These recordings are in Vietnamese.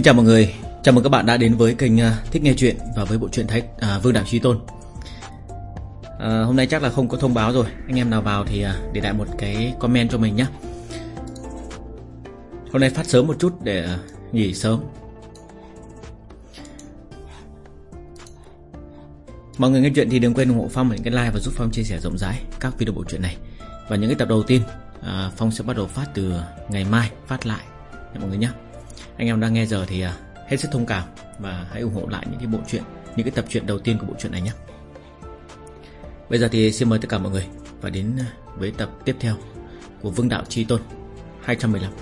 Xin chào mọi người, chào mừng các bạn đã đến với kênh à, Thích Nghe Chuyện và với bộ truyện Thái à, Vương Đạo Trí Tôn. À, Hôm nay chắc là không có thông báo rồi, anh em nào vào thì à, để lại một cái comment cho mình nhé. Hôm nay phát sớm một chút để à, nghỉ sớm. Mọi người nghe chuyện thì đừng quên ủng hộ Phong những cái like và giúp Phong chia sẻ rộng rãi các video bộ truyện này. Và những cái tập đầu tiên à, Phong sẽ bắt đầu phát từ ngày mai phát lại. Mọi người nhé anh em đang nghe giờ thì à, hết sức thông cảm và hãy ủng hộ lại những cái bộ truyện, những cái tập truyện đầu tiên của bộ truyện này nhé. Bây giờ thì xin mời tất cả mọi người và đến à, với tập tiếp theo của Vương Đạo Chi Tôn 215.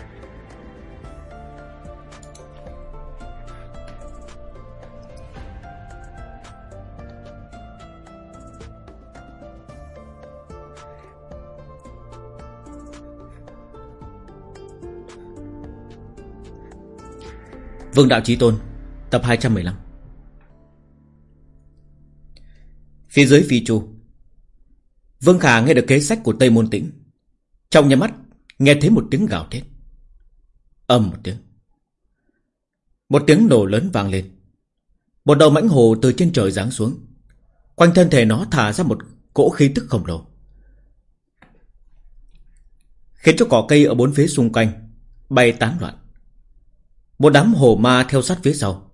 Vương Đạo Chí Tôn, Tập 215 Phía dưới phi chu, Vương Khả nghe được kế sách của Tây Môn Tĩnh. Trong nhà mắt, Nghe thấy một tiếng gào thét. Âm một tiếng. Một tiếng nổ lớn vang lên. Một đầu mãnh hồ từ trên trời giáng xuống. Quanh thân thể nó thả ra một cỗ khí tức khổng lồ. Khiến cho cỏ cây ở bốn phía xung quanh Bay tán loạn một đám hồ ma theo sát phía sau,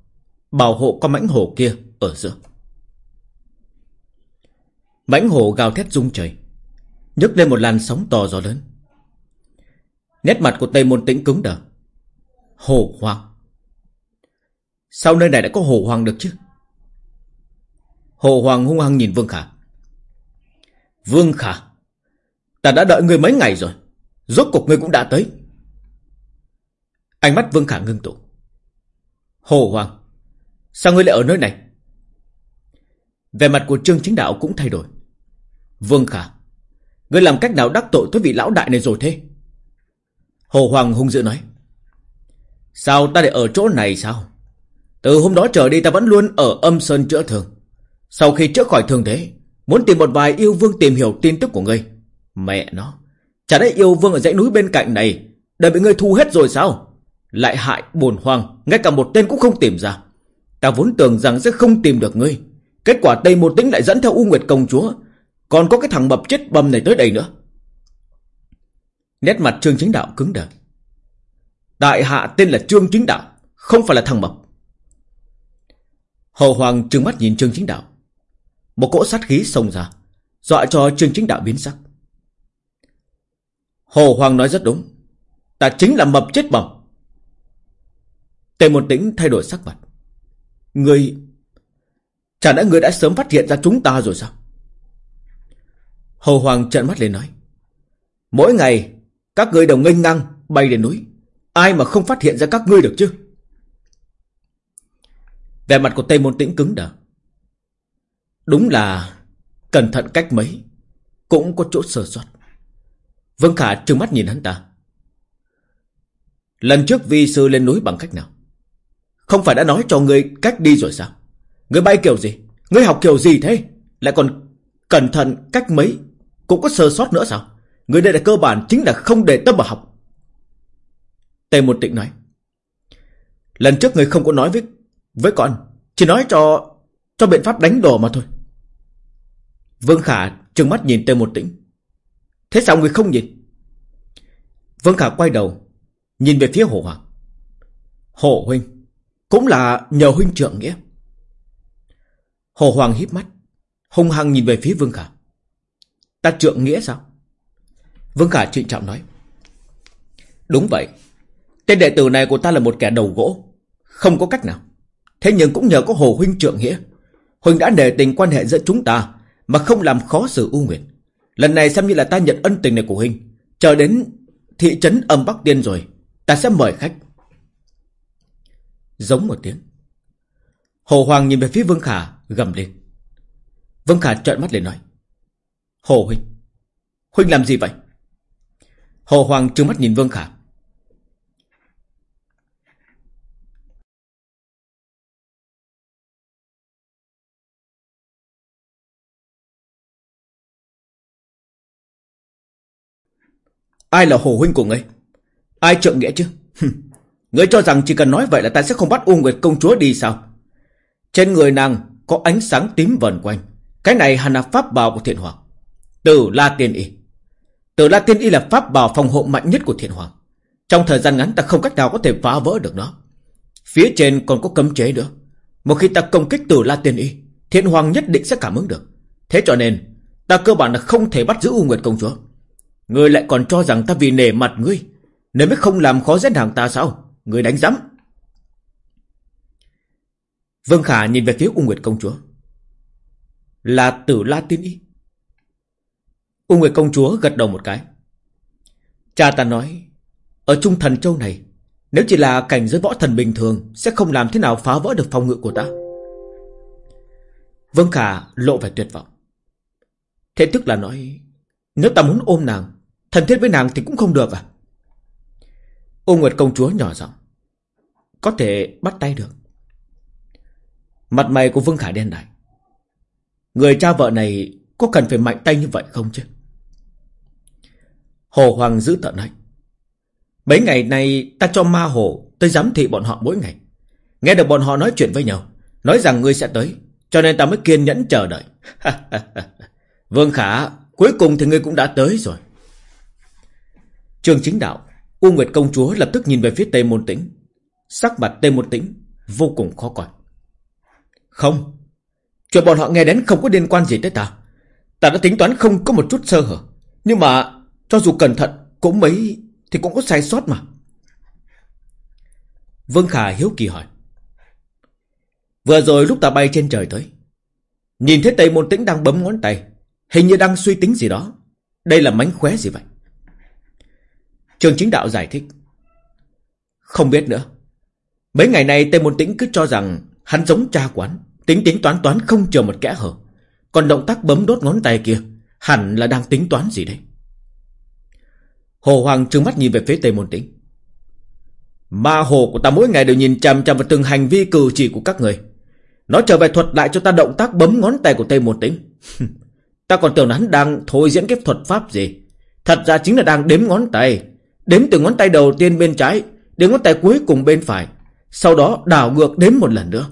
Bảo hộ con mãnh hổ kia ở giữa. Mãnh hổ gào thét rung trời, nhấc lên một làn sóng to gió lớn. Nét mặt của Tây Môn Tĩnh cứng đờ Hồ hoàng Sao nơi này đã có hồ hoàng được chứ? Hồ hoàng hung hăng nhìn Vương Khả. Vương Khả, Ta đã đợi người mấy ngày rồi, Rốt cuộc người cũng đã tới. Ánh mắt Vương Khả ngưng tụ. Hồ Hoàng, sao ngươi lại ở nơi này? Về mặt của Trương Chính Đạo cũng thay đổi. Vương Khả, ngươi làm cách nào đắc tội với vị lão đại này rồi thế? Hồ Hoàng hung dữ nói. Sao ta lại ở chỗ này sao? Từ hôm đó trở đi ta vẫn luôn ở âm sơn chữa thương. Sau khi chữa khỏi thương thế, muốn tìm một vài yêu vương tìm hiểu tin tức của ngươi. Mẹ nó, chả lẽ yêu vương ở dãy núi bên cạnh này, đã bị ngươi thu hết rồi sao? Lại hại bồn hoàng Ngay cả một tên cũng không tìm ra. Ta vốn tưởng rằng sẽ không tìm được ngươi. Kết quả Tây Một Tĩnh lại dẫn theo U Nguyệt Công Chúa. Còn có cái thằng mập chết bầm này tới đây nữa. Nét mặt Trương Chính Đạo cứng đờ. Đại hạ tên là Trương Chính Đạo, Không phải là thằng mập. Hồ Hoàng trừng mắt nhìn Trương Chính Đạo. Một cỗ sát khí xông ra, Dọa cho Trương Chính Đạo biến sắc. Hồ Hoàng nói rất đúng. Ta chính là mập chết bầm. Tề một tĩnh thay đổi sắc mặt. Người... Chả lẽ người đã sớm phát hiện ra chúng ta rồi sao? Hồ Hoàng trợn mắt lên nói. Mỗi ngày, các ngươi đồng nghênh ngang bay lên núi. Ai mà không phát hiện ra các ngươi được chứ? Vẻ mặt của Tây Môn Tĩnh cứng đờ. Đúng là cẩn thận cách mấy, cũng có chỗ sơ sót. Vương Khả trừng mắt nhìn hắn ta. Lần trước vi sư lên núi bằng cách nào? Không phải đã nói cho ngươi cách đi rồi sao? Ngươi bay kiểu gì? Ngươi học kiểu gì thế? Lại còn cẩn thận cách mấy? Cũng có sơ sót nữa sao? Ngươi đây là cơ bản chính là không để tâm vào học. Tề một tịnh nói, Lần trước ngươi không có nói với với con, Chỉ nói cho cho biện pháp đánh đồ mà thôi. Vương Khả trừng mắt nhìn Tề một tĩnh Thế sao ngươi không nhìn? Vương Khả quay đầu, Nhìn về phía Hồ Hoàng. Hồ Huynh cũng là nhờ huynh trưởng nghĩa. Hồ Hoàng híp mắt, hung hăng nhìn về phía Vương Khả. Ta trượng nghĩa sao? Vương Khả trịnh trọng nói. Đúng vậy. Tên đệ tử này của ta là một kẻ đầu gỗ. Không có cách nào. Thế nhưng cũng nhờ có Hồ Huynh trượng nghĩa. Huynh đã nề tình quan hệ giữa chúng ta mà không làm khó xử U Nguyệt. Lần này xem như là ta nhận ân tình này của Huynh. Chờ đến thị trấn âm Bắc Tiên rồi. Ta sẽ mời khách. Giống một tiếng. Hồ Hoàng nhìn về phía Vương Khả, gầm lên. Vương Khả trợn mắt lên nói. Hồ Huynh, Huynh làm gì vậy? Hồ Hoàng trừng mắt nhìn Vương Khả. Ai là Hồ Huynh của ngươi? Ai trượng nghĩa chứ? Ngươi cho rằng chỉ cần nói vậy là ta sẽ không bắt U Nguyệt công chúa đi sao? Trên người nàng có ánh sáng tím vần quanh. Cái này hẳn là pháp bào của thiện hoàng. Tử La Tiên Y. Tử La Tiên Y là pháp bào phòng hộ mạnh nhất của thiện hoàng. Trong thời gian ngắn ta không cách nào có thể phá vỡ được nó. Phía trên còn có cấm chế nữa. Một khi ta công kích Tử La Tiên Y, thiện hoàng nhất định sẽ cảm ứng được. Thế cho nên, ta cơ bản là không thể bắt giữ U Nguyệt công chúa. Ngươi lại còn cho rằng ta vì nể mặt ngươi, nên mới không làm khó dễ nàng ta sao? Người đánh giám. Vương Khả nhìn về phía U Nguyệt công chúa. Là Tử La Tiên Y. U Nguyệt công chúa gật đầu một cái. Cha ta nói, ở Trung Thần Châu này, nếu chỉ là cảnh giới võ thần bình thường, sẽ không làm thế nào phá vỡ được phòng ngự của ta. Vương Khả lộ vẻ tuyệt vọng. Thế tức là nói, nếu ta muốn ôm nàng, thần thiết với nàng thì cũng không được à? Ô Nguyệt công chúa nhỏ giọng, có thể bắt tay được. Mặt mày của Vương Khả đen lại. Người cha vợ này có cần phải mạnh tay như vậy không chứ? Hồ Hoàng giữ tận nói. Mấy ngày nay ta cho ma hồ tới giám thị bọn họ mỗi ngày. Nghe được bọn họ nói chuyện với nhau. Nói rằng ngươi sẽ tới. Cho nên ta mới kiên nhẫn chờ đợi. Vương Khả, cuối cùng thì ngươi cũng đã tới rồi. Trường chính đạo, U Nguyệt công chúa lập tức nhìn về phía Tây Môn Tĩnh. Sắc mặt Tây Môn Tĩnh vô cùng khó coi. Không, chuyện bọn họ nghe đến không có liên quan gì tới ta. Ta đã tính toán không có một chút sơ hở. Nhưng mà, cho dù cẩn thận, cũng mấy thì cũng có sai sót mà. Vương Khả hiếu kỳ hỏi. Vừa rồi lúc ta bay trên trời tới. Nhìn thấy Tây Môn Tĩnh đang bấm ngón tay. Hình như đang suy tính gì đó. Đây là mánh khóe gì vậy? Trường chính đạo giải thích. Không biết nữa. Mấy ngày nay Tây Môn Tĩnh cứ cho rằng hắn giống cha quán. Tính tính toán toán không chờ một kẽ hở. Còn động tác bấm đốt ngón tay kia, hẳn là đang tính toán gì đấy. Hồ Hoàng trừng mắt nhìn về phía Tây Môn Tĩnh. Ma hồ của ta mỗi ngày đều nhìn chằm chằm vào từng hành vi cử chỉ của các người. Nó trở về thuật lại cho ta động tác bấm ngón tay của Tây Môn Tĩnh. ta còn tưởng hắn đang thôi diễn cái thuật pháp gì. Thật ra chính là đang đếm ngón tay. Đếm từ ngón tay đầu tiên bên trái, đến ngón tay cuối cùng bên phải. Sau đó đảo ngược đếm một lần nữa.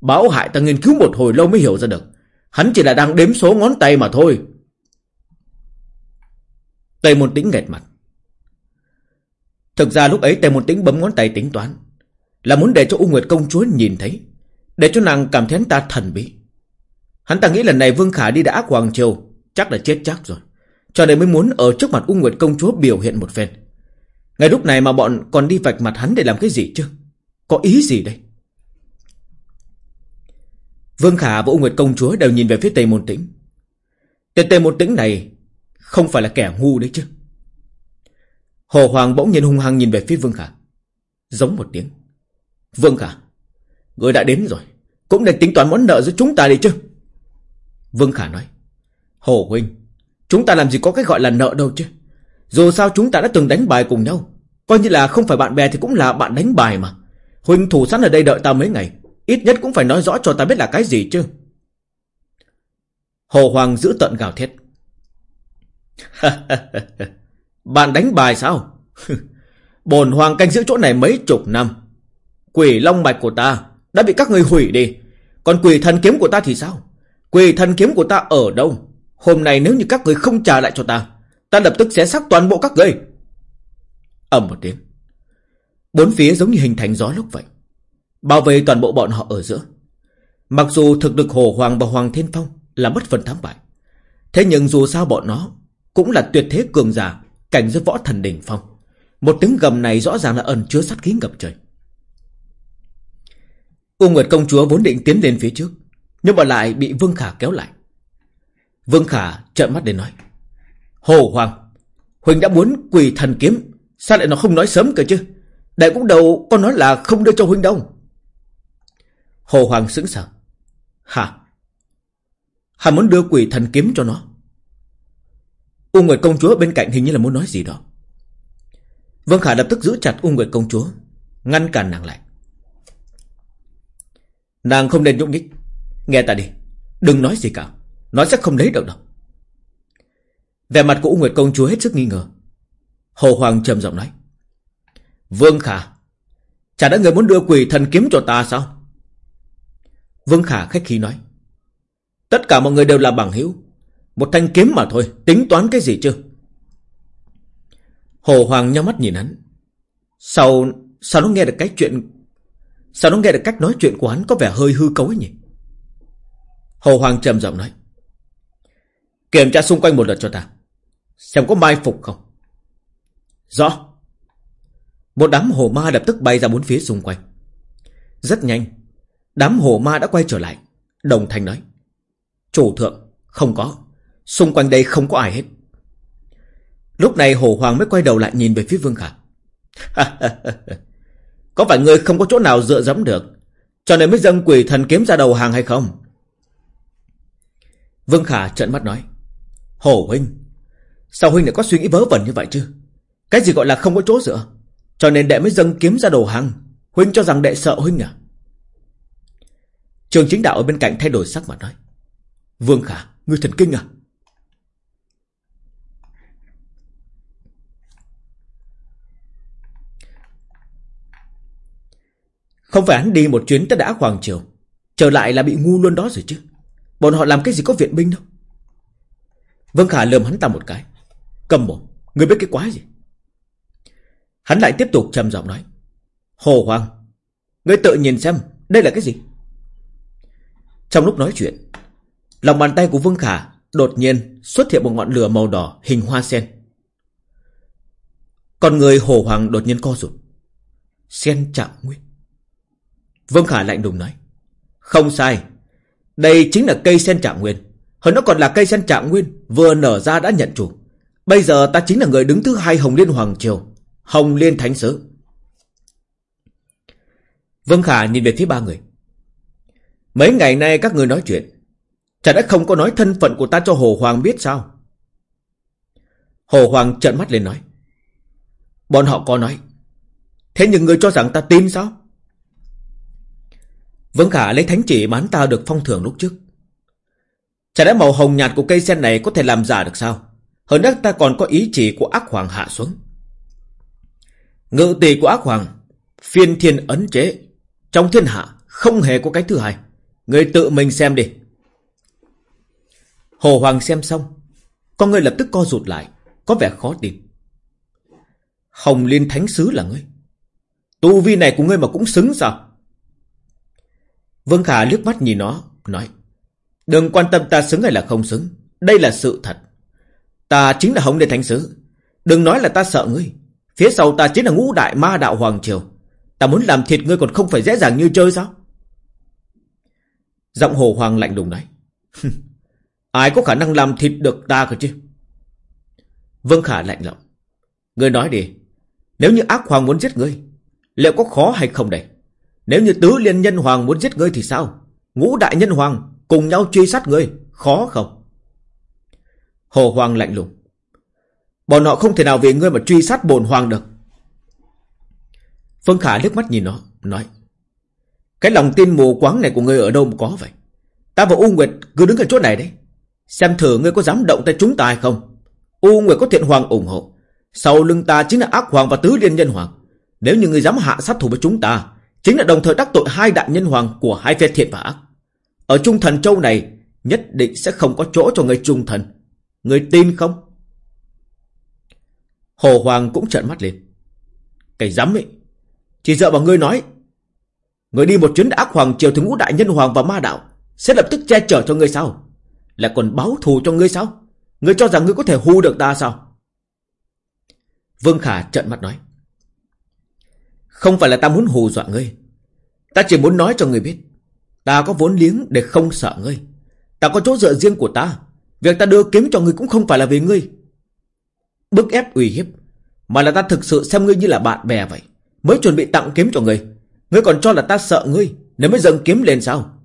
Báo hại ta nghiên cứu một hồi lâu mới hiểu ra được. Hắn chỉ là đang đếm số ngón tay mà thôi. Tây Môn Tĩnh nghẹt mặt. Thực ra lúc ấy Tây Môn Tĩnh bấm ngón tay tính toán. Là muốn để cho U Nguyệt công chúa nhìn thấy. Để cho nàng cảm thấy hắn ta thần bí. Hắn ta nghĩ lần này Vương Khả đi đã ác Hoàng Triều. Chắc là chết chắc rồi. Cho nên mới muốn ở trước mặt U Nguyệt công chúa biểu hiện một phen. Ngay lúc này mà bọn còn đi vạch mặt hắn để làm cái gì chứ? Có ý gì đây? Vương Khả và U Nguyệt công chúa đều nhìn về phía Tây Môn Tĩnh. Tên Tây Môn Tĩnh này không phải là kẻ ngu đấy chứ. Hồ Hoàng bỗng nhiên hung hăng nhìn về phía Vương Khả. Giống một tiếng. Vương Khả, người đã đến rồi. Cũng nên tính toán món nợ giữa chúng ta đi chứ. Vương Khả nói. Hồ Huynh, chúng ta làm gì có cái gọi là nợ đâu chứ. Dù sao chúng ta đã từng đánh bài cùng nhau. Coi như là không phải bạn bè thì cũng là bạn đánh bài mà. Huynh thủ sẵn ở đây đợi ta mấy ngày. Ít nhất cũng phải nói rõ cho ta biết là cái gì chứ. Hồ Hoàng giữ tận gào thét. Bạn đánh bài sao? Bồn Hoàng canh giữ chỗ này mấy chục năm. Quỷ long mạch của ta đã bị các người hủy đi. Còn quỷ thần kiếm của ta thì sao? Quỷ thần kiếm của ta ở đâu? Hôm nay nếu như các người không trả lại cho ta, ta lập tức sẽ xác toàn bộ các người. ầm một tiếng. Bốn phía giống như hình thành gió lúc vậy. Bảo vệ toàn bộ bọn họ ở giữa. Mặc dù thực lực Hồ Hoàng và Hoàng Thiên Phong là bất phần thắng bại. Thế nhưng dù sao bọn nó cũng là tuyệt thế cường giả, cảnh giới võ thần đỉnh phong. Một tiếng gầm này rõ ràng là ẩn chứa sát khí ngập trời. U Nguyệt công chúa vốn định tiến lên phía trước, nhưng mà lại bị Vương Khả kéo lại. Vương Khả trợn mắt để nói: "Hồ Hoàng, Huỳnh đã muốn quỳ thần kiếm, sao lại nó không nói sớm cơ chứ? Đại cũng đầu con nói là không đưa cho Huỳnh đâu." Hồ Hoàng sững sờ. "Hả? Hắn muốn đưa quỷ thần kiếm cho nó?" U Nguyệt công chúa bên cạnh hình như là muốn nói gì đó. Vương Khả lập tức giữ chặt U Nguyệt công chúa, ngăn cản nàng lại. Nàng không nên nhúc nhích, nghe ta đi, đừng nói gì cả, nó sẽ không lấy được đâu. Về mặt của U Nguyệt công chúa hết sức nghi ngờ. Hồ Hoàng trầm giọng nói: "Vương Khả, Chả đã người muốn đưa quỷ thần kiếm cho ta sao? Vương Khả khách khí nói. Tất cả mọi người đều là bằng hữu. Một thanh kiếm mà thôi Tính toán cái gì chứ? Hồ Hoàng nhắm mắt nhìn hắn. Sao Sao nó nghe được cái chuyện Sao nó nghe được cách nói chuyện của hắn Có vẻ hơi hư cấu ấy nhỉ? Hồ Hoàng trầm giọng nói. Kiểm tra xung quanh một lượt cho ta. Xem có mai phục không. Rõ. Một đám hồ ma lập tức bay ra bốn phía xung quanh. Rất nhanh, Đám hồ ma đã quay trở lại, Đồng thanh nói. Chủ thượng, không có. Xung quanh đây không có ai hết. Lúc này hồ hoàng mới quay đầu lại nhìn về phía Vương Khả. Có phải ngươi không có chỗ nào dựa dẫm được, Cho nên mới dâng quỷ thần kiếm ra đầu hàng hay không? Vương Khả trợn mắt nói. Hồ huynh Sao huynh lại có suy nghĩ vớ vẩn như vậy chứ? Cái gì gọi là không có chỗ dựa? Cho nên đệ mới dâng kiếm ra đồ hàng. Huynh cho rằng đệ sợ huynh à? Trường chính đạo ở bên cạnh thay đổi sắc mặt nói. Vương Khả Ngươi thần kinh à? Không phải hắn đi một chuyến tới đã Hoàng chiều, Trở lại là bị ngu luôn đó rồi chứ. Bọn họ làm cái gì có viện binh đâu. Vương Khả lườm hắn ta một cái. Cầm mồm, Người biết cái quái gì? Hắn lại tiếp tục trầm giọng nói. Hồ Hoàng Ngươi tự nhìn xem, Đây là cái gì? Trong lúc nói chuyện, Lòng bàn tay của Vương Khả Đột nhiên xuất hiện một ngọn lửa màu đỏ Hình hoa sen. Còn người Hồ Hoàng đột nhiên co rụt. Sen chạm nguyên. Vương Khả lạnh đùng nói. Không sai, Đây chính là cây sen trạng nguyên. Hơn nó còn là cây sen trạng nguyên, Vừa nở ra đã nhận chủ. Bây giờ ta chính là người đứng thứ hai Hồng Liên Hoàng Triều, Hồng Liên Thánh Sứ. Vương Khả nhìn về phía ba người. Mấy ngày nay các người nói chuyện, Chả đã không có nói thân phận của ta cho Hồ Hoàng biết sao? Hồ Hoàng trợn mắt lên nói. Bọn họ có nói. Thế nhưng người cho rằng ta tin sao? Vương Khả lấy thánh chỉ bán ta được phong thưởng lúc trước. Chả lẽ màu hồng nhạt của cây sen này có thể làm giả được sao? Hơn nữa ta còn có ý chỉ của ác hoàng hạ xuống. Ngự tỷ của ác hoàng, phiên thiên ấn chế. Trong thiên hạ không hề có cái thứ hai. Người tự mình xem đi. Hồ Hoàng xem xong. Con người lập tức co rụt lại. Có vẻ khó tin. Hồng Liên Thánh Sứ là ngươi. Tu vi này của ngươi mà cũng xứng sao? Vương Khả liếc mắt nhìn nó, nói. Đừng quan tâm ta xứng hay là không xứng. Đây là sự thật. Ta chính là Hồng đế Thánh Sứ. Đừng nói là ta sợ ngươi. Phía sau ta chính là ngũ đại ma đạo Hoàng Triều. Ta muốn làm thịt ngươi còn không phải dễ dàng như chơi sao? Giọng hồ hoàng lạnh lùng nói. Ai có khả năng làm thịt được ta cơ chứ? Vương Khả lạnh giọng. Ngươi nói đi. Nếu như ác hoàng muốn giết ngươi, liệu có khó hay không đây? Nếu như tứ liên nhân hoàng muốn giết ngươi thì sao? Ngũ đại nhân hoàng cùng nhau truy sát ngươi, khó không? Hồ Hoàng lạnh lùng. Bọn họ không thể nào vì ngươi mà truy sát bồn hoàng được. Phương Khả liếc mắt nhìn nó, nói. Cái lòng tin mù quáng này của ngươi ở đâu mà có vậy? Ta và U Nguyệt cứ đứng ở chỗ này đấy. Xem thử ngươi có dám động tay chúng ta hay không? U Nguyệt có thiện hoàng ủng hộ. Sau lưng ta chính là ác hoàng và tứ liên nhân hoàng. Nếu như ngươi dám hạ sát thủ với chúng ta, Chính là đồng thời đắc tội hai đại nhân hoàng của hai phe thiện và ác. Ở Trung Thần Châu này, nhất định sẽ không có chỗ cho người Trung Thần. Người tin không? Hồ Hoàng cũng trợn mắt lên. Cái dám ấy. Chỉ sợ vào ngươi nói. Người đi một chuyến ác hoàng triều ถึง ngũ đại nhân hoàng và ma đạo. Sẽ lập tức che chở cho ngươi sao? Là còn báo thù cho ngươi sao? Ngươi cho rằng ngươi có thể hù được ta sao? Vương Khả trợn mắt nói. Không phải là ta muốn hù dọa ngươi. Ta chỉ muốn nói cho ngươi biết. Ta có vốn liếng để không sợ ngươi. Ta có chỗ dựa riêng của ta. Việc ta đưa kiếm cho ngươi cũng không phải là vì ngươi. Bức ép uy hiếp. Mà là ta thực sự xem ngươi như là bạn bè vậy. Mới chuẩn bị tặng kiếm cho ngươi. Ngươi còn cho là ta sợ ngươi. Nếu mới dâng kiếm lên sao?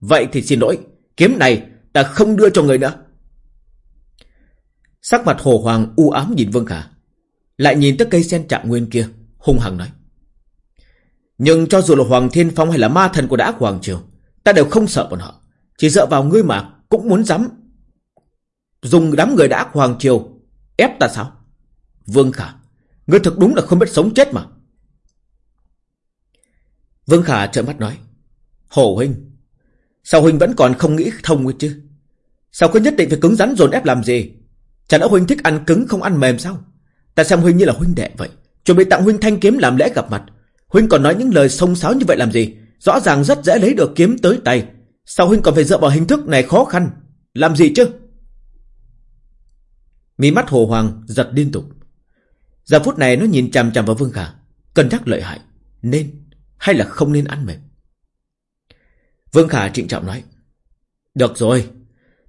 vậy thì xin lỗi. Kiếm này ta không đưa cho ngươi nữa. Sắc mặt hồ hoàng u ám nhìn Vương Khả. Lại nhìn tới cây sen trạng nguyên kia. Hung hăng nói. Nhưng cho dù là Hoàng Thiên Phong hay là ma thần của đã Hoàng Triều Ta đều không sợ bọn họ Chỉ dựa vào ngươi mà cũng muốn dám Dùng đám người đã Hoàng Triều Ép ta sao Vương Khả Ngươi thực đúng là không biết sống chết mà Vương Khả trợn mắt nói. Hổ huynh, sao huynh vẫn còn không nghĩ thông ấy chứ? Sao cứ nhất định phải cứng rắn dồn ép làm gì? Chẳng đã huynh thích ăn cứng không ăn mềm sao? Ta xem huynh như là huynh đệ vậy. Chuẩn bị tặng huynh thanh kiếm làm lễ gặp mặt. Huynh còn nói những lời sông sáo như vậy làm gì? Rõ ràng rất dễ lấy được kiếm tới tay. Sao huynh còn phải dựa vào hình thức này khó khăn? Làm gì chứ? Mí mắt hồ hoàng giật liên tục. Giờ phút này nó nhìn chằm chằm vào Vương Khả. Cân nhắc lợi hại. Nên hay là không nên ăn mềm? Vương Khả trịnh trọng nói. Được rồi.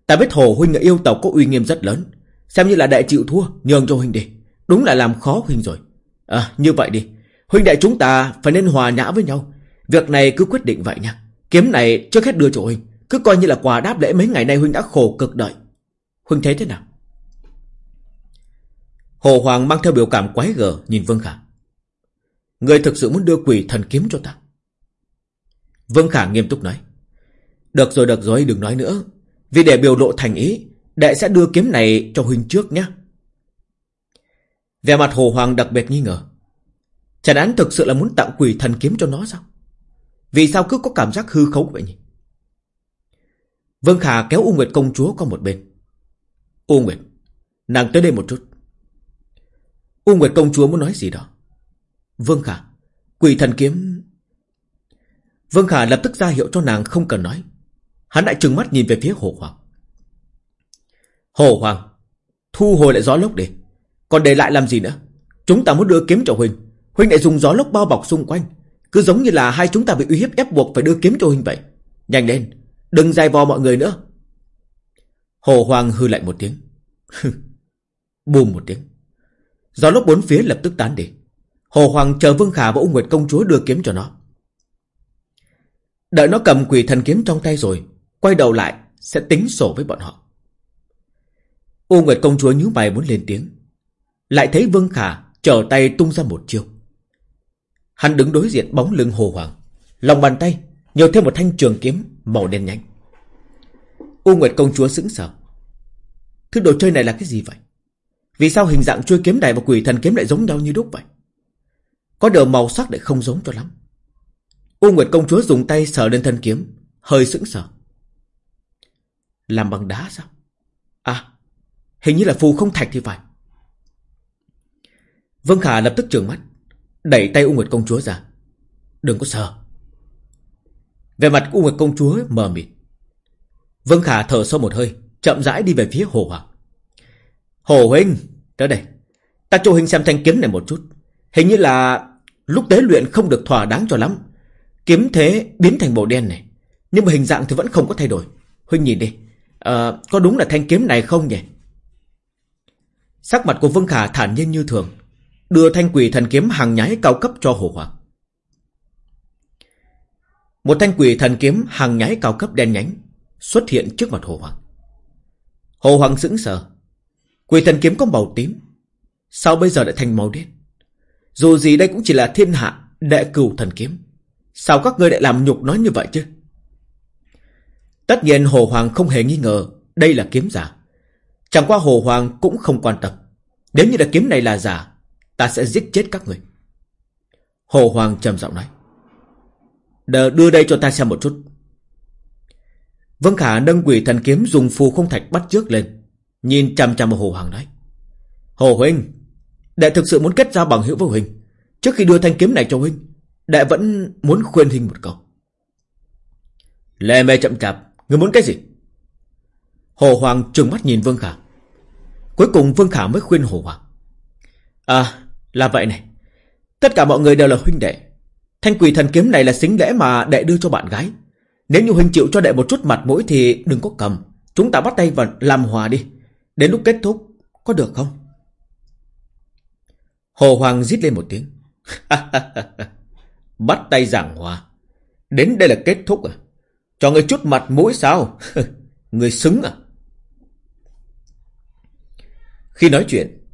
Ta biết hồ huynh ở yêu tộc có uy nghiêm rất lớn. Xem như là đại chịu thua. Nhường cho huynh đi. Đúng là làm khó huynh rồi. À như vậy đi. Huynh đại chúng ta phải nên hòa nhã với nhau. Việc này cứ quyết định vậy nha. Kiếm này trước hết đưa cho huynh. Cứ coi như là quà đáp lễ mấy ngày nay huynh đã khổ cực đợi. Huynh thấy thế nào? Hồ Hoàng mang theo biểu cảm quái gở nhìn Vương Khả. Người thực sự muốn đưa quỷ thần kiếm cho ta. Vương Khả nghiêm túc nói. Được rồi, được rồi, đừng nói nữa. Vì để biểu lộ thành ý, đệ sẽ đưa kiếm này cho huynh trước nhé. Về mặt Hồ Hoàng đặc biệt nghi ngờ. Chẳng án thực sự là muốn tặng quỷ thần kiếm cho nó sao? Vì sao cứ có cảm giác hư khấu vậy nhỉ? Vương Khả kéo U Nguyệt công chúa qua một bên. U Nguyệt, nàng tới đây một chút. U Nguyệt công chúa muốn nói gì đó. Vương Khả, quỷ thần kiếm... Vương Khả lập tức ra hiệu cho nàng không cần nói. Hắn lại trừng mắt nhìn về phía Hồ Hoàng. Hồ Hoàng, thu hồi lại gió lốc đi. Còn để lại làm gì nữa? Chúng ta muốn đưa kiếm cho Huynh. Huynh lại dùng gió lốc bao bọc xung quanh. Cứ giống như là hai chúng ta bị uy hiếp ép buộc phải đưa kiếm cho Huynh vậy. Nhanh lên, đừng dài vò mọi người nữa. Hồ Hoàng hư lạnh một tiếng. Bùm một tiếng. Gió lốc bốn phía lập tức tán đi. Hồ Hoàng chờ Vương Khả và Ung Nguyệt công chúa đưa kiếm cho nó. Đợi nó cầm quỷ thần kiếm trong tay rồi, quay đầu lại sẽ tính sổ với bọn họ. U Nguyệt công chúa nhíu mày muốn lên tiếng, lại thấy Vương Khả trở tay tung ra một chiêu. Hắn đứng đối diện bóng lưng Hồ Hoàng, lòng bàn tay nhiều thêm một thanh trường kiếm màu đen nhánh. U Nguyệt công chúa sững sờ. Thứ đồ chơi này là cái gì vậy? Vì sao hình dạng chuôi kiếm này và quỷ thần kiếm lại giống nhau như đúc vậy? Có điều màu sắc lại không giống cho lắm. U Nguyệt công chúa dùng tay sờ lên thân kiếm, hơi sững sờ. Làm bằng đá sao? À, hình như là phù không thạch thì phải. vân Khả lập tức trường mắt, đẩy tay U Nguyệt công chúa ra. Đừng có sợ. Về mặt U Nguyệt công chúa mờ mịt. Vương Khả thở sâu một hơi, chậm rãi đi về phía Hồ Hoàng. Hồ Huynh, tới đây. Ta cho Huynh xem thanh kiếm này một chút. Hình như là lúc tế luyện không được thỏa đáng cho lắm. Kiếm thế biến thành màu đen này. Nhưng mà hình dạng thì vẫn không có thay đổi. Huynh nhìn đi. À, có đúng là thanh kiếm này không nhỉ? Sắc mặt của Vương Khả thản nhiên như thường. Đưa thanh quỷ thần kiếm hàng nhái cao cấp cho Hồ Hoàng. Một thanh quỷ thần kiếm hàng nhái cao cấp đen nhánh xuất hiện trước mặt Hồ Hoàng. Hồ Hoàng sững sờ. Quỷ thần kiếm có màu tím. Sao bây giờ lại thành màu đen? Dù gì đây cũng chỉ là thiên hạ đệ cửu thần kiếm. Sao các ngươi lại làm nhục nói như vậy chứ? Tất nhiên Hồ Hoàng không hề nghi ngờ đây là kiếm giả. Chẳng qua Hồ Hoàng cũng không quan tâm. Nếu như là kiếm này là giả, ta sẽ giết chết các người. Hồ Hoàng trầm giọng nói. Đờ đưa đây cho ta xem một chút. Vân Khả nâng quỷ thần kiếm dùng phù không thạch bắt trước lên. Nhìn chăm chăm vào Hồ Hoàng nói. Hồ Huynh, đệ thực sự muốn kết giao bằng hữu với Huynh. Trước khi đưa thanh kiếm này cho Huynh, đệ vẫn muốn khuyên Huynh một câu. Lê mê chậm chạp, người muốn cái gì? Hồ Hoàng trừng mắt nhìn Vương Khả. Cuối cùng Vương Khả mới khuyên Hồ Hoàng. À, là vậy này. Tất cả mọi người đều là huynh đệ. Thanh quỷ thần kiếm này là xính lễ mà đệ đưa cho bạn gái. Nếu như huynh chịu cho đệ một chút mặt mũi thì đừng có cầm. Chúng ta bắt tay và làm hòa đi. Đến lúc kết thúc, có được không? Hồ Hoàng rít lên một tiếng. bắt tay giảng hòa. Đến đây là kết thúc à? Cho người chút mặt mũi sao? người xứng à? Khi nói chuyện,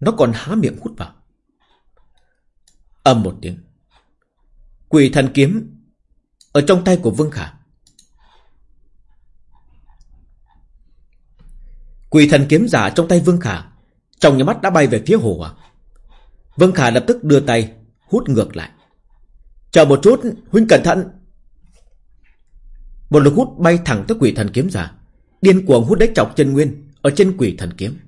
nó còn há miệng hút vào. Âm một tiếng. Quỷ thần kiếm ở trong tay của Vương Khả. Quỷ thần kiếm giả trong tay Vương Khả, trong nhà mắt đã bay về phía Hồ Hoàng. Vương Khả lập tức đưa tay hút ngược lại. Chờ một chút, Huynh cẩn thận Một lực hút bay thẳng tới quỷ thần kiếm giả Điên cuồng hút đếch chọc chân nguyên Ở trên quỷ thần kiếm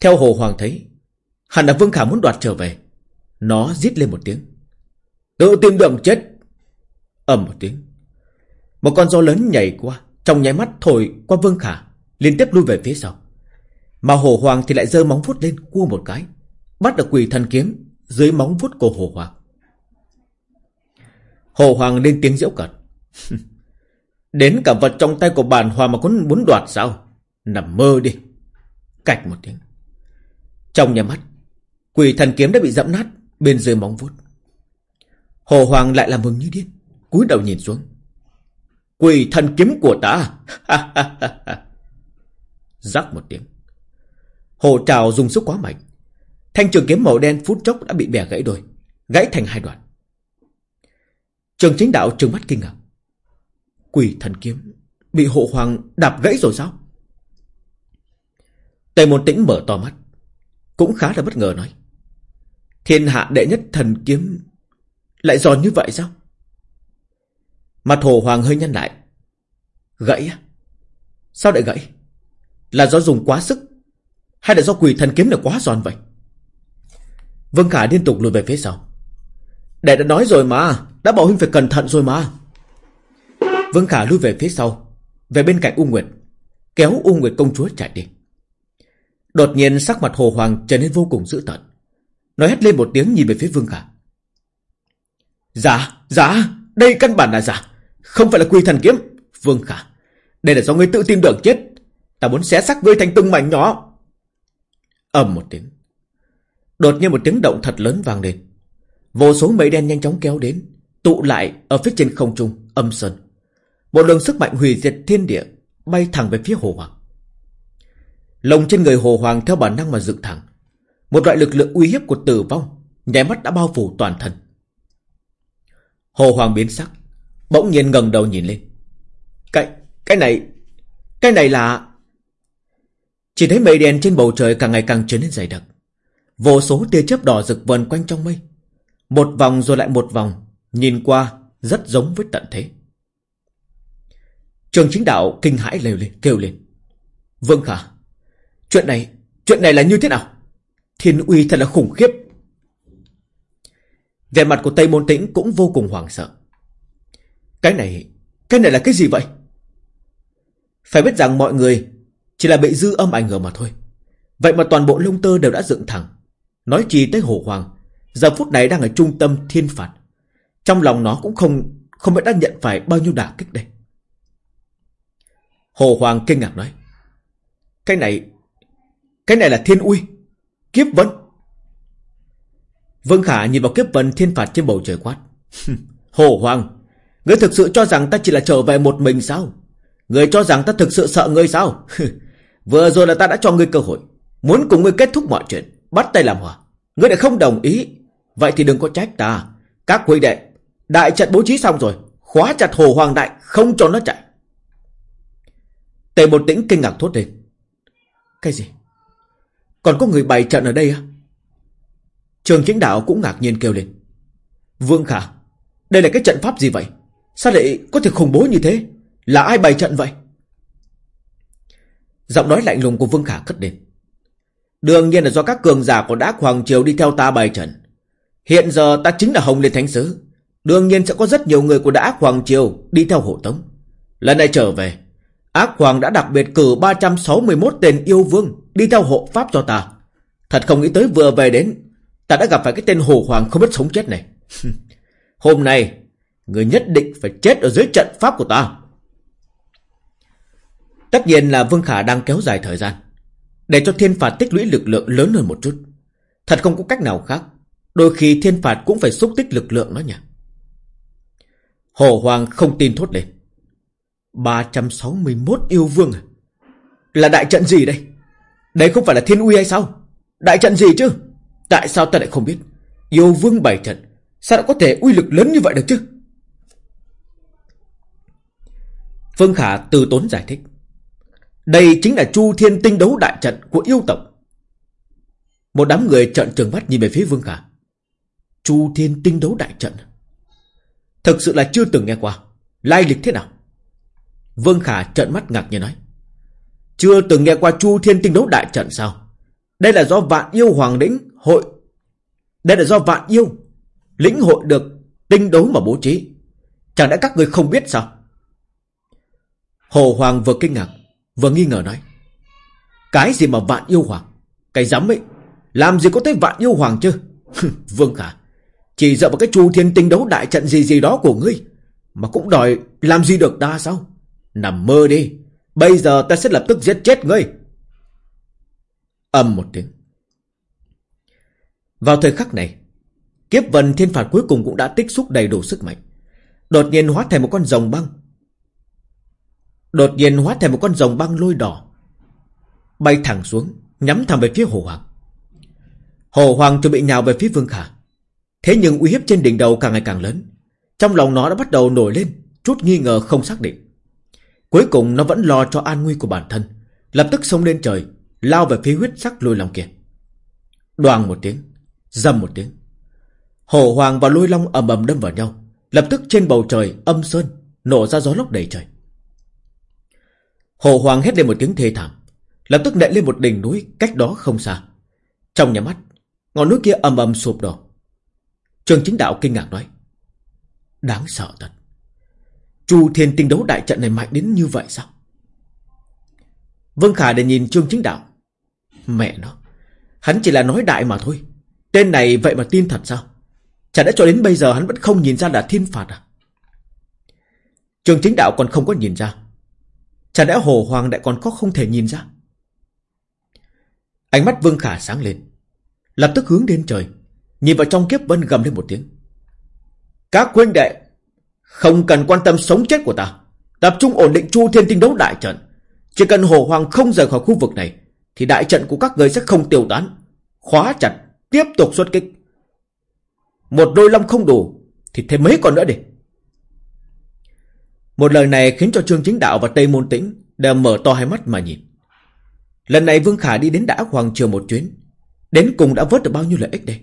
Theo Hồ Hoàng thấy Hẳn là Vương Khả muốn đoạt trở về. Nó rít lên một tiếng. Tự tìm đường chết. Ầm một tiếng. Một con gió lớn nhảy qua. Trong nháy mắt thổi qua Vương Khả, Liên tiếp lui về phía sau. Mà Hồ Hoàng thì lại giơ móng vuốt lên, cua một cái. Bắt được quỷ thần kiếm Dưới móng vuốt của Hồ Hoàng. Hồ Hoàng lên tiếng giễu cợt. Đến cả vật trong tay của bản hòa mà cũng muốn đoạt sao? Nằm mơ đi. Cạch một tiếng. Trong nhà mắt Quỷ thần kiếm đã bị dẫm nát, Bên dưới móng vuốt. Hồ Hoàng lại làm mừng như điên, cúi đầu nhìn xuống. Quỷ thần kiếm của ta. Rắc một tiếng. Hồ trào dùng sức quá mạnh. Thanh trường kiếm màu đen phút chốc đã bị bẻ gãy đôi, Gãy thành hai đoạn. Trường chính đạo trừng mắt kinh ngạc. Quỷ thần kiếm Bị hộ hoàng đạp gãy rồi sao? Tề môn tĩnh mở to mắt, Cũng khá là bất ngờ nói. Thiên hạ đệ nhất thần kiếm Lại giòn như vậy sao? Mặt hồ hoàng hơi nhăn lại. Gãy á? Sao lại gãy? Là do dùng quá sức Hay là do quỷ thần kiếm là quá giòn vậy? Vương Khả liên tục lùi về phía sau. Đệ đã nói rồi mà, Đã bảo huynh phải cẩn thận rồi mà. Vương Khả lui về phía sau, Về bên cạnh U Nguyệt, Kéo U Nguyệt công chúa chạy đi. Đột nhiên sắc mặt Hồ Hoàng trở nên vô cùng dữ tợn. Nói hét lên một tiếng nhìn về phía Vương Khả. Dạ, giả Đây căn bản là giả Không phải là quy thần kiếm. Vương Khả Đây là do ngươi tự tin được chết. Ta muốn xé xác ngươi thành từng mảnh nhỏ. Ầm một tiếng. Đột nhiên một tiếng động thật lớn vang lên. Vô số mây đen nhanh chóng kéo đến Tụ lại ở phía trên không trung Âm sơn. Một luồng sức mạnh hủy diệt thiên địa Bay thẳng về phía Hồ Hoàng. Lồng trên người Hồ Hoàng theo bản năng mà dựng thẳng. Một loại lực lượng uy hiếp của tử vong Nhảy mắt đã bao phủ toàn thân. Hồ Hoàng biến sắc Bỗng nhiên ngẩng đầu nhìn lên. Cái, cái này Cái này là Chỉ thấy mây đen trên bầu trời càng ngày càng trở nên dày đặc. Vô số tia chớp đỏ rực vần quanh trong mây. Một vòng rồi lại một vòng Nhìn qua rất giống với tận thế. Trường chính đạo kinh hãi lều lên, kêu lên. Vương Khả Chuyện này, chuyện này là như thế nào? Thiên uy thật là khủng khiếp. Về mặt của Tây Môn Tĩnh cũng vô cùng hoảng sợ. Cái này Cái này là cái gì vậy? Phải biết rằng mọi người Chỉ là bị dư âm ảnh hưởng mà thôi. Vậy mà toàn bộ lông tơ đều đã dựng thẳng. Nói chi tới Hồ Hoàng, Giờ phút này đang ở trung tâm thiên phạt. Trong lòng nó cũng không Không biết đã nhận phải bao nhiêu đả kích đây. Hồ Hoàng kinh ngạc nói, Cái này Cái này là thiên uy. Kiếp vân Vương Khả nhìn vào kiếp vân thiên phạt trên bầu trời quát. Hồ Hoàng Ngươi thực sự cho rằng ta chỉ là trở về một mình sao? Ngươi cho rằng ta thực sự sợ ngươi sao? Vừa rồi là ta đã cho ngươi cơ hội, Muốn cùng ngươi kết thúc mọi chuyện, Bắt tay làm hòa. Ngươi lại không đồng ý. Vậy thì đừng có trách ta. Các quý đệ, Đại trận bố trí xong rồi, Khóa chặt hồ hoàng đại Không cho nó chạy. Tề một tĩnh kinh ngạc thốt lên. Cái gì? Còn có người bày trận ở đây à Trường chính đạo cũng ngạc nhiên kêu lên Vương Khả Đây là cái trận pháp gì vậy Sao lại có thể khủng bố như thế Là ai bày trận vậy Giọng nói lạnh lùng của Vương Khả cất lên Đương nhiên là do các cường giả của Đác Hoàng Triều đi theo ta bày trận. Hiện giờ ta chính là Hồng Liên Thánh Sứ. Đương nhiên sẽ có rất nhiều người của Đác Hoàng Triều đi theo hộ tống. Lần này trở về, Ác Hoàng đã đặc biệt cử 361 tên yêu vương đi theo hộ pháp cho ta. Thật không nghĩ tới vừa về đến, ta đã gặp phải cái tên Hồ Hoàng không biết sống chết này. Hôm nay, người nhất định phải chết ở dưới trận pháp của ta. Tất nhiên là Vương Khả đang kéo dài thời gian. Để cho thiên phạt tích lũy lực lượng lớn hơn một chút Thật không có cách nào khác Đôi khi thiên phạt cũng phải xúc tích lực lượng đó nhỉ Hồ Hoàng không tin thốt lên 361 yêu vương à? Là đại trận gì đây? Đây không phải là thiên uy hay sao? Đại trận gì chứ? Tại sao ta lại không biết? Yêu vương bảy trận, Sao lại có thể uy lực lớn như vậy được chứ? Phương Khả từ tốn giải thích. Đây chính là Chu Thiên Tinh đấu đại trận của yêu tộc. Một đám người trợn trừng mắt nhìn về phía Vương Khả. Chu Thiên Tinh Đấu Đại Trận. Thực sự là chưa từng nghe qua. Lai lịch thế nào? Vương Khả trợn mắt ngạc nhiên nói, Chưa từng nghe qua Chu Thiên Tinh Đấu Đại Trận sao? Đây là do vạn yêu hoàng lĩnh hội, Đây là do vạn yêu Lĩnh hội được tinh đấu mà bố trí. Chẳng lẽ các người không biết sao? Hồ Hoàng vừa kinh ngạc, Vừa nghi ngờ nói, Cái gì mà vạn yêu hoàng? Cái dám ấy, Làm gì có tới vạn yêu hoàng chứ? Vương Khả, Chỉ dựa vào cái chu thiên tinh đấu đại trận gì gì đó của ngươi Mà cũng đòi làm gì được ta sao? Nằm mơ đi. Bây giờ ta sẽ lập tức giết chết ngươi. Âm một tiếng. Vào thời khắc này, Kiếp vần thiên phạt cuối cùng cũng đã tích xúc đầy đủ sức mạnh. Đột nhiên hóa thành một con rồng băng. Đột nhiên hóa thành một con rồng băng lôi đỏ. Bay thẳng xuống, Nhắm thẳng về phía Hồ Hoàng. Hồ Hoàng chuẩn bị nhào về phía Vương Khả. Thế nhưng uy hiếp trên đỉnh đầu càng ngày càng lớn. Trong lòng nó đã bắt đầu nổi lên, Chút nghi ngờ không xác định. Cuối cùng nó vẫn lo cho an nguy của bản thân. Lập tức xông lên trời, Lao về phía huyết sắc lôi long kia. Đoàn một tiếng, Dầm một tiếng. Hổ hoàng và lôi long ầm ầm đâm vào nhau. Lập tức trên bầu trời âm sơn Nổ ra gió lốc đầy trời. Hồ Hoàng hét lên một tiếng thê thảm. Lập tức nện lên một đỉnh núi cách đó không xa. Trong nhà mắt, Ngọn núi kia ầm ầm sụp đổ. Trường chính đạo kinh ngạc nói, Đáng sợ thật. Chu thiên tinh đấu đại trận này mạnh đến như vậy sao? Vương Khả để nhìn Trương Chính Đạo. Mẹ nó, Hắn chỉ là nói đại mà thôi. Tên này vậy mà tin thật sao? Chả đã cho đến bây giờ hắn vẫn không nhìn ra là thiên phạt à? Trường Chính Đạo còn không có nhìn ra. Chả đã Hồ Hoàng đại còn có không thể nhìn ra? Ánh mắt Vương Khả sáng lên. Lập tức hướng lên trời, Nhìn vào trong kiếp vân gầm lên một tiếng. Các huynh đệ không cần quan tâm sống chết của ta. Tập trung ổn định chu thiên tinh đấu đại trận. Chỉ cần Hồ Hoàng không rời khỏi khu vực này, Thì đại trận của các người sẽ không tiêu tán. Khóa chặt, Tiếp tục xuất kích. Một đôi long không đủ, Thì thêm mấy con nữa đi. Một lời này khiến cho Trương Chính Đạo và Tây Môn Tĩnh Đều mở to hai mắt mà nhìn. Lần này Vương Khả đi đến đã Hoàng Triều một chuyến. Đến cùng đã vớt được bao nhiêu lợi ích đây?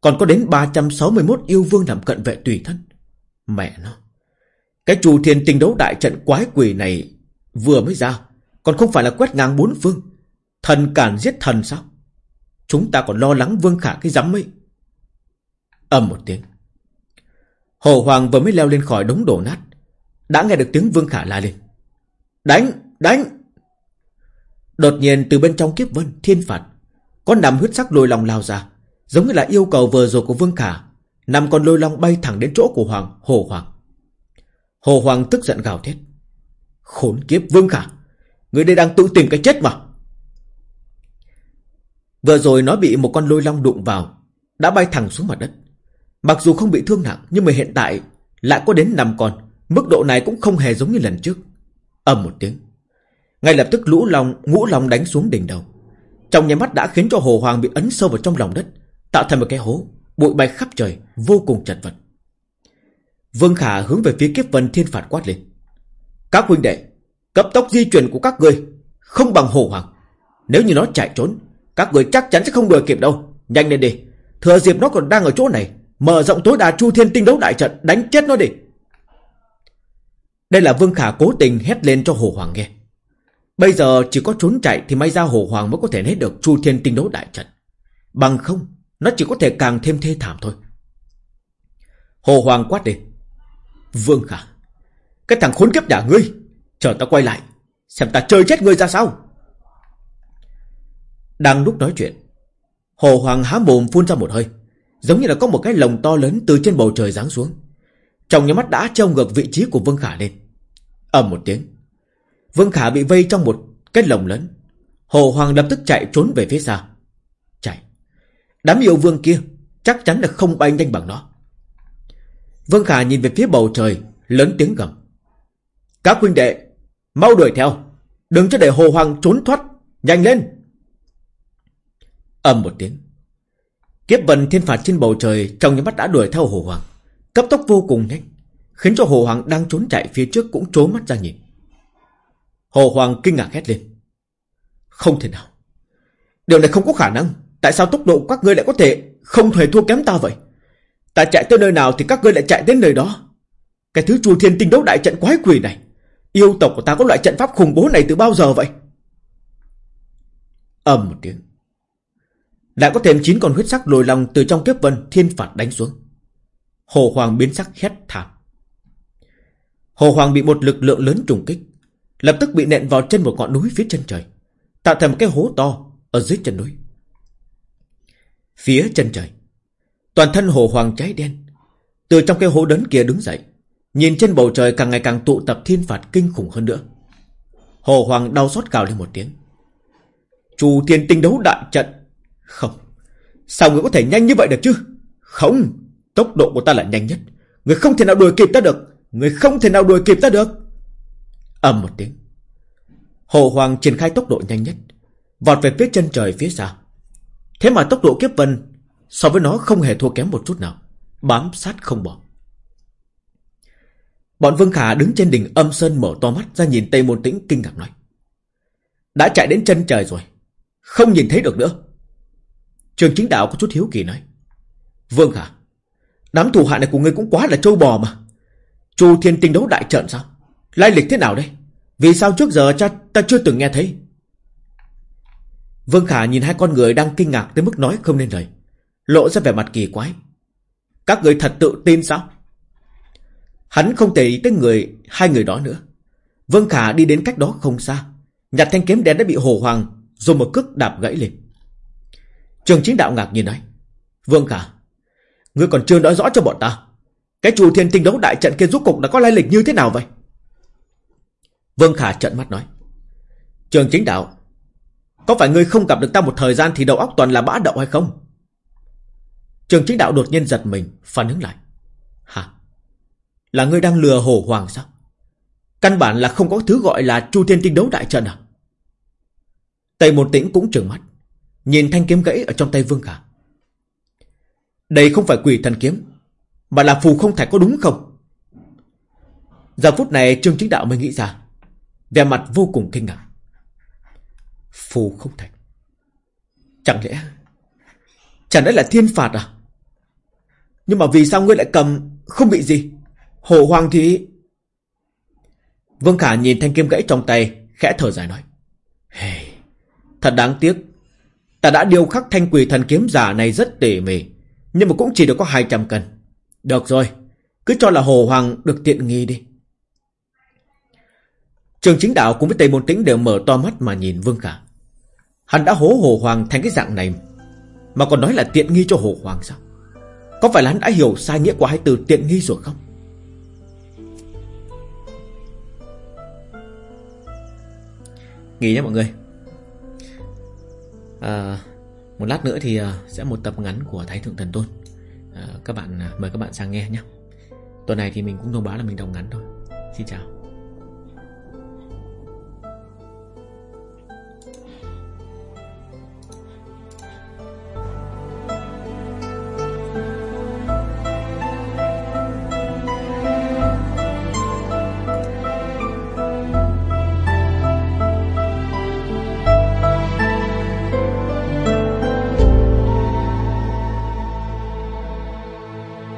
Còn có đến 361 yêu vương làm cận vệ tùy thân. Mẹ nó. Cái chủ thiên tình đấu đại trận quái quỷ này Vừa mới ra Còn không phải là quét ngang bốn phương. Thần cản giết thần sao? Chúng ta còn lo lắng Vương Khả cái rắm ấy. Âm một tiếng. Hồ Hoàng vừa mới leo lên khỏi đống đổ nát. Đã nghe được tiếng Vương Khả la lên. Đánh, đánh. Đột nhiên từ bên trong kiếp vân thiên phạt con nằm huyết sắc lôi lòng lao ra Giống như là yêu cầu vừa rồi của Vương Khả năm con lôi long bay thẳng đến chỗ của Hoàng Hồ Hoàng. Hồ Hoàng tức giận gào thét. Khốn kiếp, Vương Khả, Người đây đang tự tìm cái chết mà. Vừa rồi nó bị một con lôi long đụng vào, Đã bay thẳng xuống mặt đất. Mặc dù không bị thương nặng, Nhưng mà hiện tại lại có đến 5 con Mức độ này cũng không hề giống như lần trước. Ầm một tiếng. Ngay lập tức lũ long, ngũ long đánh xuống đỉnh đầu. Trong nháy mắt đã khiến cho hồ hoàng bị ấn sâu vào trong lòng đất, tạo thành một cái hố bụi bay khắp trời vô cùng chật vật. Vương khả hướng về phía kiếp vân thiên phạt quát lên. Các huynh đệ cấp tốc di chuyển của các người không bằng hồ hoàng nếu như nó chạy trốn các người chắc chắn sẽ không đuổi kịp đâu. Nhanh lên đi. Thừa dịp nó còn đang ở chỗ này mở rộng tối đa chu thiên tinh đấu đại trận đánh chết nó đi. Đây là vương khả cố tình hét lên cho hồ hoàng nghe. Bây giờ chỉ có trốn chạy thì may ra Hồ Hoàng mới có thể hết được Chu Thiên tinh đấu đại trận. Bằng không, nó chỉ có thể càng thêm thê thảm thôi. Hồ Hoàng quát đi. Vương Khả, cái thằng khốn kiếp nhà ngươi, chờ ta quay lại, xem ta chơi chết ngươi ra sao. Đang lúc nói chuyện, Hồ Hoàng há mồm phun ra một hơi, giống như là có một cái lồng to lớn từ trên bầu trời giáng xuống. Trong nhà mắt đã treo ngược vị trí của Vương Khả lên. ầm một tiếng. Vương Khả bị vây trong một cái lồng lớn. Hồ Hoàng lập tức chạy trốn về phía xa. Đám yêu vương kia chắc chắn là không bay nhanh bằng nó. Vương Khả nhìn về phía bầu trời, lớn tiếng gầm. Các huynh đệ, mau đuổi theo. Đừng cho để Hồ Hoàng trốn thoát. Nhanh lên. ầm một tiếng. Kiếp vần thiên phạt trên bầu trời trong những mắt đã đuổi theo Hồ Hoàng. Cấp tốc vô cùng nhanh. Khiến cho Hồ Hoàng đang trốn chạy phía trước cũng trố mắt ra nhìn. Hồ Hoàng kinh ngạc hét lên. Không thể nào. Điều này không có khả năng. Tại sao tốc độ các ngươi lại có thể không hề thua kém ta vậy? Ta chạy tới nơi nào thì các ngươi lại chạy đến nơi đó? Cái thứ chu thiên tinh đấu đại trận quái quỷ này, Yêu tộc của ta có loại trận pháp khủng bố này từ bao giờ vậy? Ầm một tiếng. Đã có thêm 9 con huyết sắc lồi lòng từ trong kiếp vân thiên phạt đánh xuống. Hồ Hoàng biến sắc hét thảm. Hồ Hoàng bị một lực lượng lớn trùng kích, Lập tức bị nện vào chân một ngọn núi phía chân trời, Tạo thành một cái hố to Ở dưới chân núi. Phía chân trời, Toàn thân Hồ Hoàng cháy đen. Từ trong cái hố đấn kia đứng dậy, Nhìn trên bầu trời càng ngày càng tụ tập thiên phạt kinh khủng hơn nữa. Hồ Hoàng đau xót cào lên một tiếng. Chủ thiên tinh đấu đại trận. Không, Sao người có thể nhanh như vậy được chứ? Không, Tốc độ của ta là nhanh nhất. Người không thể nào đuổi kịp ta được. Người không thể nào đuổi kịp ta được. Ầm một tiếng. Hồ Hoàng triển khai tốc độ nhanh nhất, Vọt về phía chân trời phía xa. Thế mà tốc độ kiếp vân So với nó không hề thua kém một chút nào Bám sát không bỏ Bọn Vương Khả đứng trên đỉnh âm sơn mở to mắt ra nhìn Tây Môn Tĩnh kinh ngạc nói. Đã chạy đến chân trời rồi. Không nhìn thấy được nữa. Trường chính đạo có chút hiếu kỳ nói. Vương Khả, đám thủ hạ này của ngươi cũng quá là trâu bò mà. Chu thiên tinh đấu đại trận sao? Lai lịch thế nào đây? Vì sao trước giờ cha ta chưa từng nghe thấy? Vương Khả nhìn hai con người đang kinh ngạc tới mức nói không nên lời. Lộ ra vẻ mặt kỳ quái. Các người thật tự tin sao? Hắn không thể ý tới người, Hai người đó nữa Vương Khả đi đến cách đó không xa Nhặt thanh kiếm đen đã bị hồ hoàng Rồi một cước đạp gãy lên Trường chính đạo ngạc nhìn nói, Vương Khả, Ngươi còn chưa nói rõ cho bọn ta Cái chủ thiên tinh đấu đại trận kia rốt cục đã có lai lịch như thế nào vậy Vương Khả trận mắt nói, Trường chính đạo có phải ngươi không gặp được ta một thời gian Thì đầu óc toàn là bã đậu hay không? Trường chính đạo đột nhiên giật mình, Phản ứng lại. Hả? Là ngươi đang lừa hổ hoàng sao? Căn bản là không có thứ gọi là Chu Thiên Tinh Đấu Đại Trận à? Tây một tĩnh cũng trừng mắt, Nhìn thanh kiếm gãy ở trong tay Vương Khả. Đây không phải quỷ thần kiếm, Mà là phù không thạch có đúng không? Giờ phút này Trương Chính Đạo mới nghĩ ra, Vẻ mặt vô cùng kinh ngạc. Phù không thành Chẳng lẽ Chẳng lẽ là thiên phạt à Nhưng mà vì sao ngươi lại cầm Không bị gì Hồ Hoàng thì... Vương Khả nhìn thanh kiếm gãy trong tay, khẽ thở dài nói. Hey, thật đáng tiếc. Ta đã điều khắc thanh quỷ thần kiếm giả này rất tỉ mỉ, nhưng mà cũng chỉ được có 200 cân. Được rồi, cứ cho là Hồ Hoàng được tiện nghi đi. Trường chính đạo cùng với Tây Môn Tĩnh đều mở to mắt mà nhìn Vương Khả. Hắn đã hố Hồ Hoàng thành cái dạng này, mà còn nói là tiện nghi cho Hồ Hoàng sao? Có phải là hắn đã hiểu sai nghĩa của hai từ tiện nghi rồi không? nghỉ nhé mọi người. À, một lát nữa thì à, sẽ một tập ngắn của thái thượng thần tôn. À, các bạn à, mời các bạn sang nghe nhé. Tuần này thì mình cũng thông báo là mình đọc ngắn thôi. Xin chào.